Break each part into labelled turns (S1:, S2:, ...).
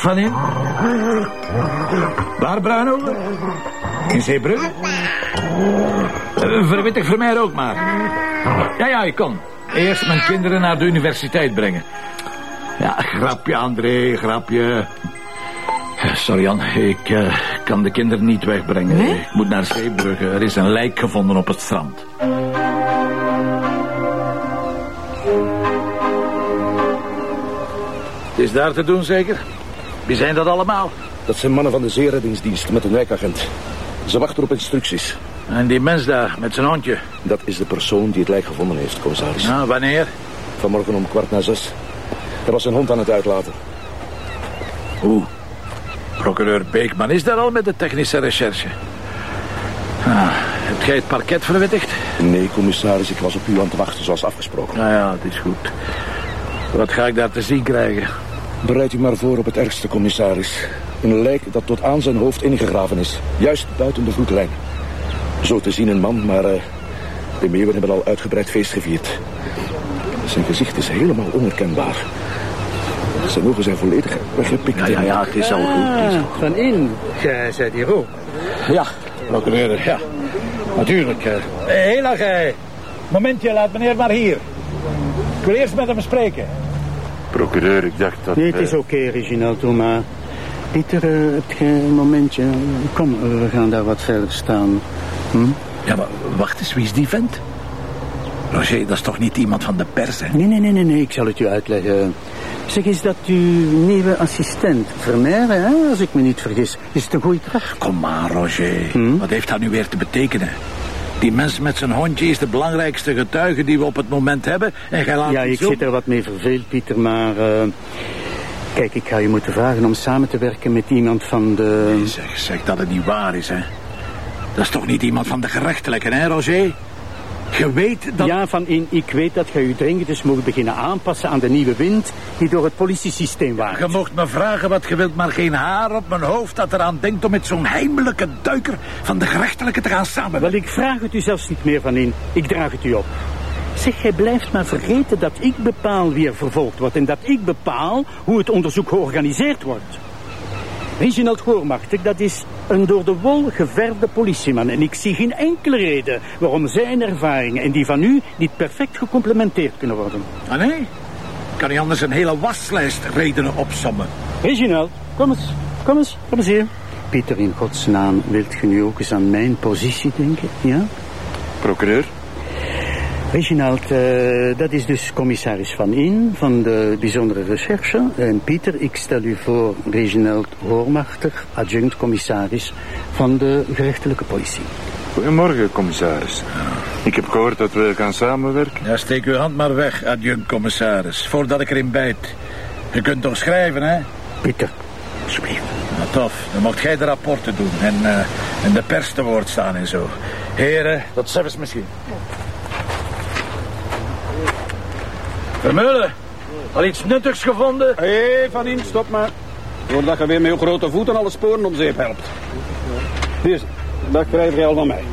S1: van in? Waar, Bruinogen? In Zeebrug? Uh, verwittig voor mij ook maar. Ja, ja, ik kom. Eerst mijn kinderen naar de universiteit brengen. Ja, grapje, André, grapje. Sorry, Jan. Ik uh, kan de kinderen niet wegbrengen.
S2: Nee?
S1: Ik moet naar Zeebrugge. Er is een lijk gevonden op het strand. Het is daar te doen, zeker? Wie zijn dat allemaal?
S3: Dat zijn mannen van de zeereddingsdienst met een wijkagent. Ze wachten op instructies.
S1: En die mens daar, met zijn hondje.
S3: Dat is de persoon die het lijk gevonden heeft, commissaris.
S1: Nou, wanneer?
S3: Vanmorgen om kwart na zes. Er was een hond aan het uitlaten.
S1: Hoe? Procureur Beekman is daar al met de technische recherche. Ah, hebt jij het parket verwittigd?
S3: Nee, commissaris, ik was op u aan het wachten zoals afgesproken.
S1: Nou ja, het is goed. Wat ga ik daar te zien krijgen?
S3: Bereid u maar voor op het ergste, commissaris. Een lijk dat tot aan zijn hoofd ingegraven is. Juist buiten de voetlijn. Zo te zien een man, maar uh, de meeuwen hebben al uitgebreid feest gevierd. Zijn gezicht is helemaal onherkenbaar. Zijn ogen zijn volledig weggepikt.
S1: Ja, ja, ja, het is al goed. Het is al goed.
S4: Van in, jij zijt hier ook.
S1: Ja, procureur, ja. Natuurlijk. Hé, hey, hey, jij. Momentje, laat meneer maar hier. Ik wil eerst met hem spreken.
S5: Procureur, ik dacht dat...
S4: Nee, het is oké, Reginald, doe maar. Pieter, eh, heb je een momentje? Kom, eh, we gaan daar wat verder staan. Hm?
S1: Ja, maar wacht eens, wie is die vent? Roger, dat is toch niet iemand van de pers, hè?
S4: Nee, nee, nee, nee, nee, ik zal het u uitleggen. Zeg, is dat uw nieuwe assistent, Vermeer, hè? als ik me niet vergis? Is het een goede kracht?
S1: Kom maar, Roger. Wat heeft dat nu weer te betekenen? Die mens met zijn hondje is de belangrijkste getuige die we op het moment hebben. En gij laat
S4: Ja, ik zit er wat mee verveeld, Pieter, maar... eh, kijk, ik ga je moeten vragen om samen te werken met iemand van de...
S1: Nee, Zeg, zeg dat het niet waar is, hè? Dat is toch niet iemand van de gerechtelijke, hè, Roger? Je weet dat...
S4: Ja, van in, ik weet dat je je dringend eens moet beginnen aanpassen aan de nieuwe wind die door het politiesysteem waait.
S1: Je mocht me vragen wat je wilt, maar geen haar op mijn hoofd dat eraan denkt om met zo'n heimelijke duiker van de gerechtelijke te gaan samenwerken.
S4: Wel, ik vraag het u zelfs niet meer van in. Ik draag het u op. Zeg, jij blijft maar vergeten dat ik bepaal wie er vervolgd wordt... en dat ik bepaal hoe het onderzoek georganiseerd wordt. Reginald Goormachtig, dat is een door de wol geverfde politieman... en ik zie geen enkele reden waarom zijn ervaringen en die van u... niet perfect gecomplementeerd kunnen worden.
S1: Ah, nee? Kan niet anders een hele waslijst redenen opsommen.
S4: Reginald, kom eens, kom eens, kom eens hier. Pieter, in godsnaam, wilt je nu ook eens aan mijn positie denken, ja?
S5: Procureur?
S4: Reginald, eh, dat is dus commissaris Van In van de bijzondere recherche. En Pieter, ik stel u voor Reginald Hoormachtig, adjunct commissaris van de gerechtelijke politie.
S5: Goedemorgen, commissaris. Ik heb gehoord dat we gaan samenwerken.
S1: Ja, steek uw hand maar weg, adjunct-commissaris, voordat ik erin bijt. Je kunt toch schrijven, hè?
S4: Pieter, alsjeblieft.
S1: Nou, tof. Dan mocht jij de rapporten doen en, eh, en de pers te woord staan en zo. Heren, tot zelfs misschien. Vermeulen, al iets nuttigs gevonden?
S6: Hé, hey, Van In, stop maar. Voordat je weer met je grote voeten alle sporen om zeep helpt. Hier, dat krijg je al van mij.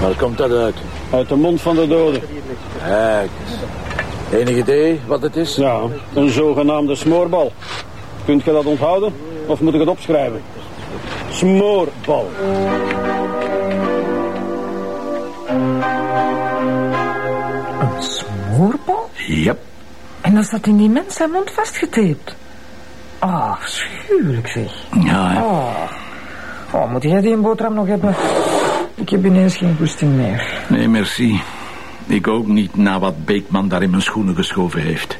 S1: Waar komt dat uit?
S6: Uit de mond van de doden.
S1: Kijk eens. Enig idee wat het is?
S6: Ja, een zogenaamde smoorbal. Kunt je dat onthouden? Of moet ik het opschrijven? Smoorbal.
S1: Yep.
S2: En dan zat in die mens zijn mond vastgetaped. Ah, schuwelijk zeg.
S1: Ja, hè.
S2: Oh. oh, moet jij die een boterham nog hebben? Ik heb ineens geen goesting meer.
S1: Nee, merci. Ik ook niet na wat Beekman daar in mijn schoenen geschoven heeft.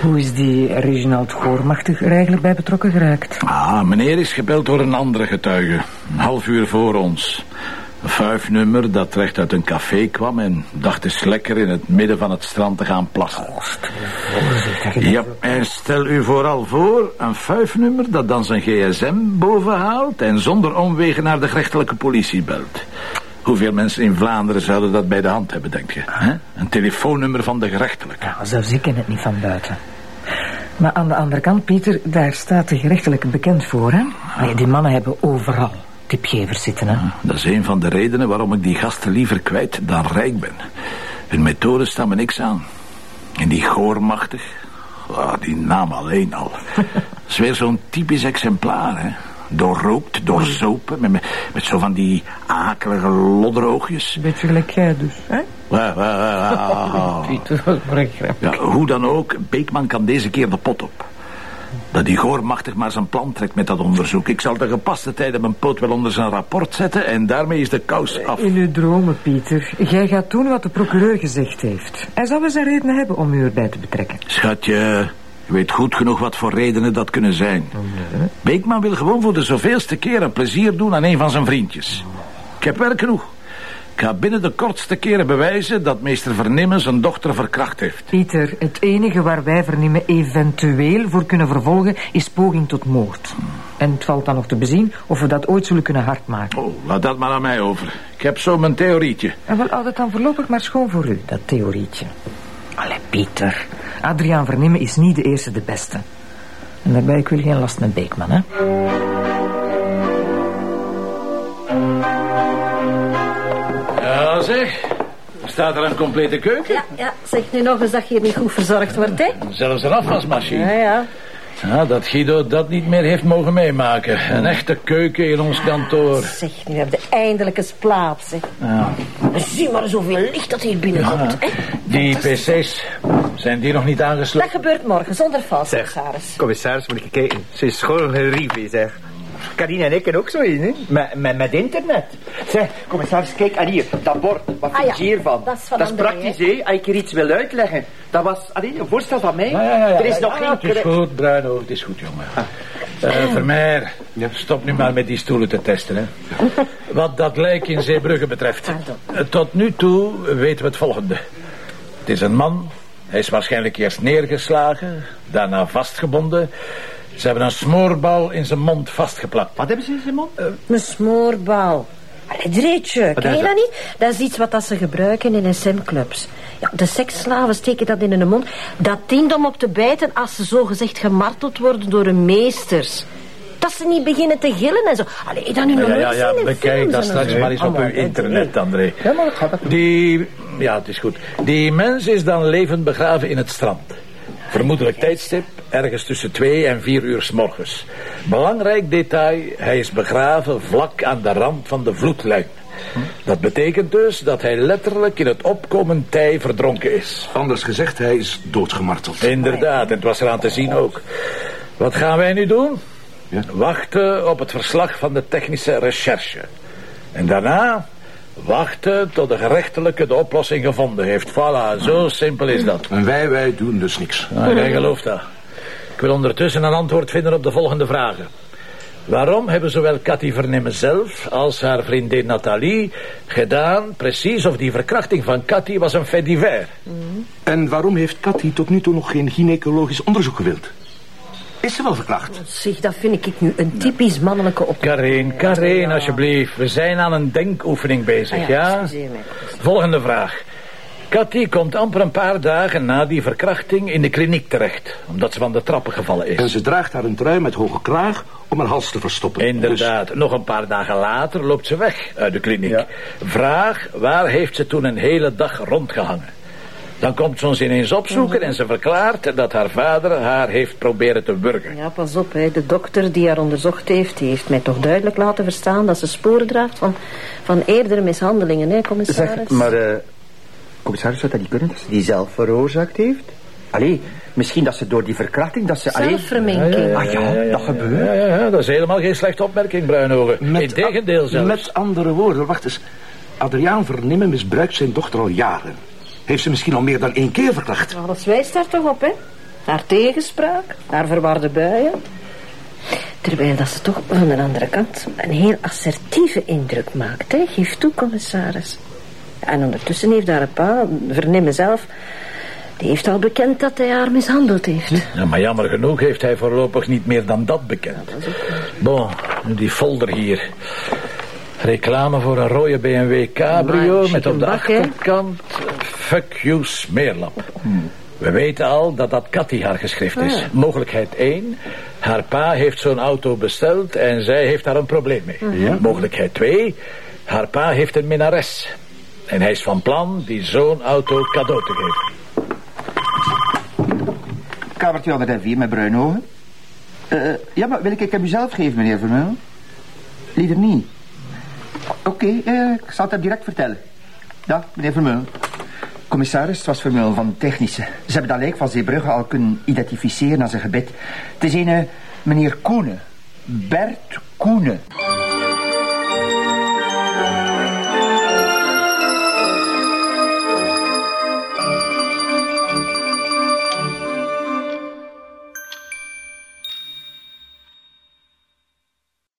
S2: Hoe is die Reginald Goormachtig er eigenlijk bij betrokken geraakt?
S1: Ah, meneer is gebeld door een andere getuige. Een half uur voor ons. Een vuifnummer dat recht uit een café kwam... en dacht eens lekker in het midden van het strand te gaan plassen. Ja, en stel u vooral voor, een vuifnummer dat dan zijn gsm bovenhaalt... en zonder omwegen naar de gerechtelijke politie belt. Hoeveel mensen in Vlaanderen zouden dat bij de hand hebben, denk je? hè? Een telefoonnummer van de gerechtelijke.
S2: Ja, zelfs ik ken het niet van buiten. Maar aan de andere kant, Pieter, daar staat de gerechtelijke bekend voor, hè? Die mannen hebben overal tipgevers zitten, hè?
S1: Dat is een van de redenen waarom ik die gasten liever kwijt dan rijk ben. Hun methoden staan me niks aan. En die goormachtig, Ah, die naam alleen al. Dat is weer zo'n typisch exemplaar, hè. Doorrookt, doorzopen, met, met, zo van die akelige lodderoogjes.
S2: Beetje gelijk jij dus, hè?
S1: Ja, hoe dan ook, Beekman kan deze keer de pot op. Dat die goormachtig maar zijn plan trekt met dat onderzoek. Ik zal de gepaste tijden mijn poot wel onder zijn rapport zetten... en daarmee is de kous af.
S2: In uw dromen, Pieter. Jij gaat doen wat de procureur gezegd heeft. Hij zal wel zijn reden hebben om u erbij te betrekken.
S1: Schatje, je weet goed genoeg wat voor redenen dat kunnen zijn. Beekman wil gewoon voor de zoveelste keer een plezier doen aan een van zijn vriendjes. Ik heb werk genoeg. Ik ga binnen de kortste keren bewijzen dat meester Vernimmen zijn dochter verkracht heeft.
S2: Pieter, het enige waar wij vernemen eventueel voor kunnen vervolgen... is poging tot moord. En het valt dan nog te bezien of we dat ooit zullen kunnen hardmaken.
S1: Oh, laat dat maar aan mij over. Ik heb zo mijn theorietje.
S2: En wel, houd het dan voorlopig maar schoon voor u, dat theorietje. Allee, Pieter. Adriaan Vernimmen is niet de eerste de beste. En daarbij, ik wil geen last met Beekman, hè.
S1: Zeg. Staat er een complete keuken?
S7: Ja, ja, zeg nu nog eens dat je hier niet goed verzorgd wordt, hè?
S1: Zelfs een afwasmachine.
S7: Ja, ja.
S1: Ja, dat Guido dat niet meer heeft mogen meemaken. Een echte keuken in ons kantoor.
S7: Zeg, nu heb je eindelijk eens plaats, hè.
S1: Ja.
S7: Zie maar zoveel licht dat hier binnenkomt, hè.
S1: Die pc's, zijn die nog niet
S7: Dat
S1: aangesloten?
S7: gebeurt morgen, zonder vals,
S8: Zeg,
S7: commissaris.
S8: commissaris, moet ik kijken. Ze is gewoon gerief, zeg. Karine en ik er ook zo in, hè? Met, met, met internet. Zeg, commissaris, kijk, en hier, dat bord. Wat vind
S7: Ah,
S8: je
S7: ja.
S8: hiervan?
S7: Dat is van
S8: is
S7: André,
S8: praktisch, hè? Als ik er iets wil uitleggen. Dat was allee, een voorstel van mij.
S1: Ja, ja, ja, ja.
S8: Er is nog
S1: Ja,
S8: geen...
S1: Het is goed, Bruino, het is goed, jongen. Eh Vermeer, stop nu maar met die stoelen te testen, hè. Wat dat lijk in Zeebrugge betreft.
S7: Pardon.
S1: Eh, Tot nu toe weten we het volgende. Het is een man. Hij is waarschijnlijk eerst neergeslagen, daarna vastgebonden. Ze hebben een smoorbal in zijn mond vastgeplakt.
S8: Wat hebben ze in zijn mond?
S7: Een smoorbal. Allee, dreetje, ken je
S8: dat?
S7: niet? Dat is iets wat dat ze gebruiken in SM-clubs. Ja, de seksslaven steken dat in hun mond. Dat dient om op te bijten als ze zogezegd gemarteld worden door hun meesters. Dat ze niet beginnen te gillen en zo. Allee, dat nu nog
S1: Ja, ja, ja,
S7: zien in
S1: bekijk dat straks maar eens op uw internet. André.
S8: Ja, maar ik ga dat.
S1: Die, ja, het is goed. Die mens is dan levend begraven in het strand. Vermoedelijk tijdstip, ergens tussen twee en vier uur s morgens. Belangrijk detail, hij is begraven vlak aan de rand van de vloedlijn. Dat betekent dus dat hij letterlijk in het opkomend tij verdronken is.
S3: Anders gezegd, hij is doodgemarteld.
S1: Inderdaad, en het was eraan te zien ook. Wat gaan wij nu doen?
S3: Ja.
S1: Wachten op het verslag van de technische recherche. En daarna wachten tot de gerechtelijke de oplossing gevonden heeft. Voilà, zo simpel is dat.
S3: En wij, wij doen dus niks.
S1: Nou, jij gelooft dat. Ik wil ondertussen een antwoord vinden op de volgende vragen. Waarom hebben zowel Cathy Vernimmen zelf als haar vriendin Nathalie gedaan precies of die verkrachting van Cathy was een fait divers?
S3: En waarom heeft Cathy tot nu toe nog geen gynaecologisch onderzoek gewild? Is ze wel verkracht?
S7: Zeg, dat vind ik nu een typisch mannelijke opmerking.
S1: Karin, Karin, alsjeblieft. We zijn aan een denkoefening bezig,
S7: Ah
S1: ja? Volgende vraag. Cathy komt amper een paar dagen na die verkrachting in de kliniek terecht. Omdat ze van de trappen gevallen
S3: En
S1: is.
S3: ze draagt haar een trui met hoge kraag om haar hals te verstoppen.
S1: Inderdaad. Nog een paar dagen later loopt ze weg uit de kliniek. Vraag, waar heeft ze toen een hele dag rondgehangen? Dan komt ze ons ineens opzoeken en ze verklaart dat haar vader haar heeft proberen te wurgen.
S7: Ja, pas op, hè. de dokter die haar onderzocht heeft... die heeft mij toch duidelijk laten verstaan... dat ze sporen draagt van, van eerdere mishandelingen, hè, commissaris?
S8: Zeg, maar, eh commissaris, zou dat niet kunnen dat ze die zelf veroorzaakt heeft? Allee, misschien dat ze door die verkrachting, dat ze...
S7: Zelfverminking.
S8: Ah ja, dat gebeurt.
S1: Ja, ja, ja, dat is helemaal geen slechte opmerking, Bruinogen. Integendeel zelfs.
S3: Met andere woorden, wacht eens. Adriaan Vernimmen misbruikt zijn dochter al jaren. Heeft ze misschien al meer dan één keer verkracht?
S7: Alles wijst daar toch op, hè? Haar tegenspraak, haar verwarde buien. Terwijl dat ze toch van de andere kant een heel assertieve indruk maakt, hè? Geef toe, commissaris. En ondertussen heeft haar pa, Vernimmen zelf... die heeft al bekend dat hij haar mishandeld heeft.
S1: Ja, maar jammer genoeg heeft hij voorlopig niet meer dan dat bekend. Bon, nu die folder hier. Reclame voor een rode BMW cabrio met op de
S7: bak,
S1: achterkant... Fuck you, smeerlap. We weten al dat dat Cathy haar geschrift is.
S7: Ah.
S1: Mogelijkheid 1. Haar pa heeft zo'n auto besteld en zij heeft daar een probleem mee. Mogelijkheid 2. Haar pa heeft een minnares. En hij is van plan die zo'n auto cadeau te geven.
S8: Kamertje met een vier met bruine ogen. Eh, ja, maar wil ik, ik hem u zelf geven, meneer Vermeulen? Liever niet. Oké, eh, ik zal het hem direct vertellen. Dag, meneer Vermeulen. Commissaris, het was Vermeulen van Technische. Ze hebben dat lijk van Zeebrugge al kunnen identificeren als een gebed. Het is een eh, meneer Koenen. Bert Koenen.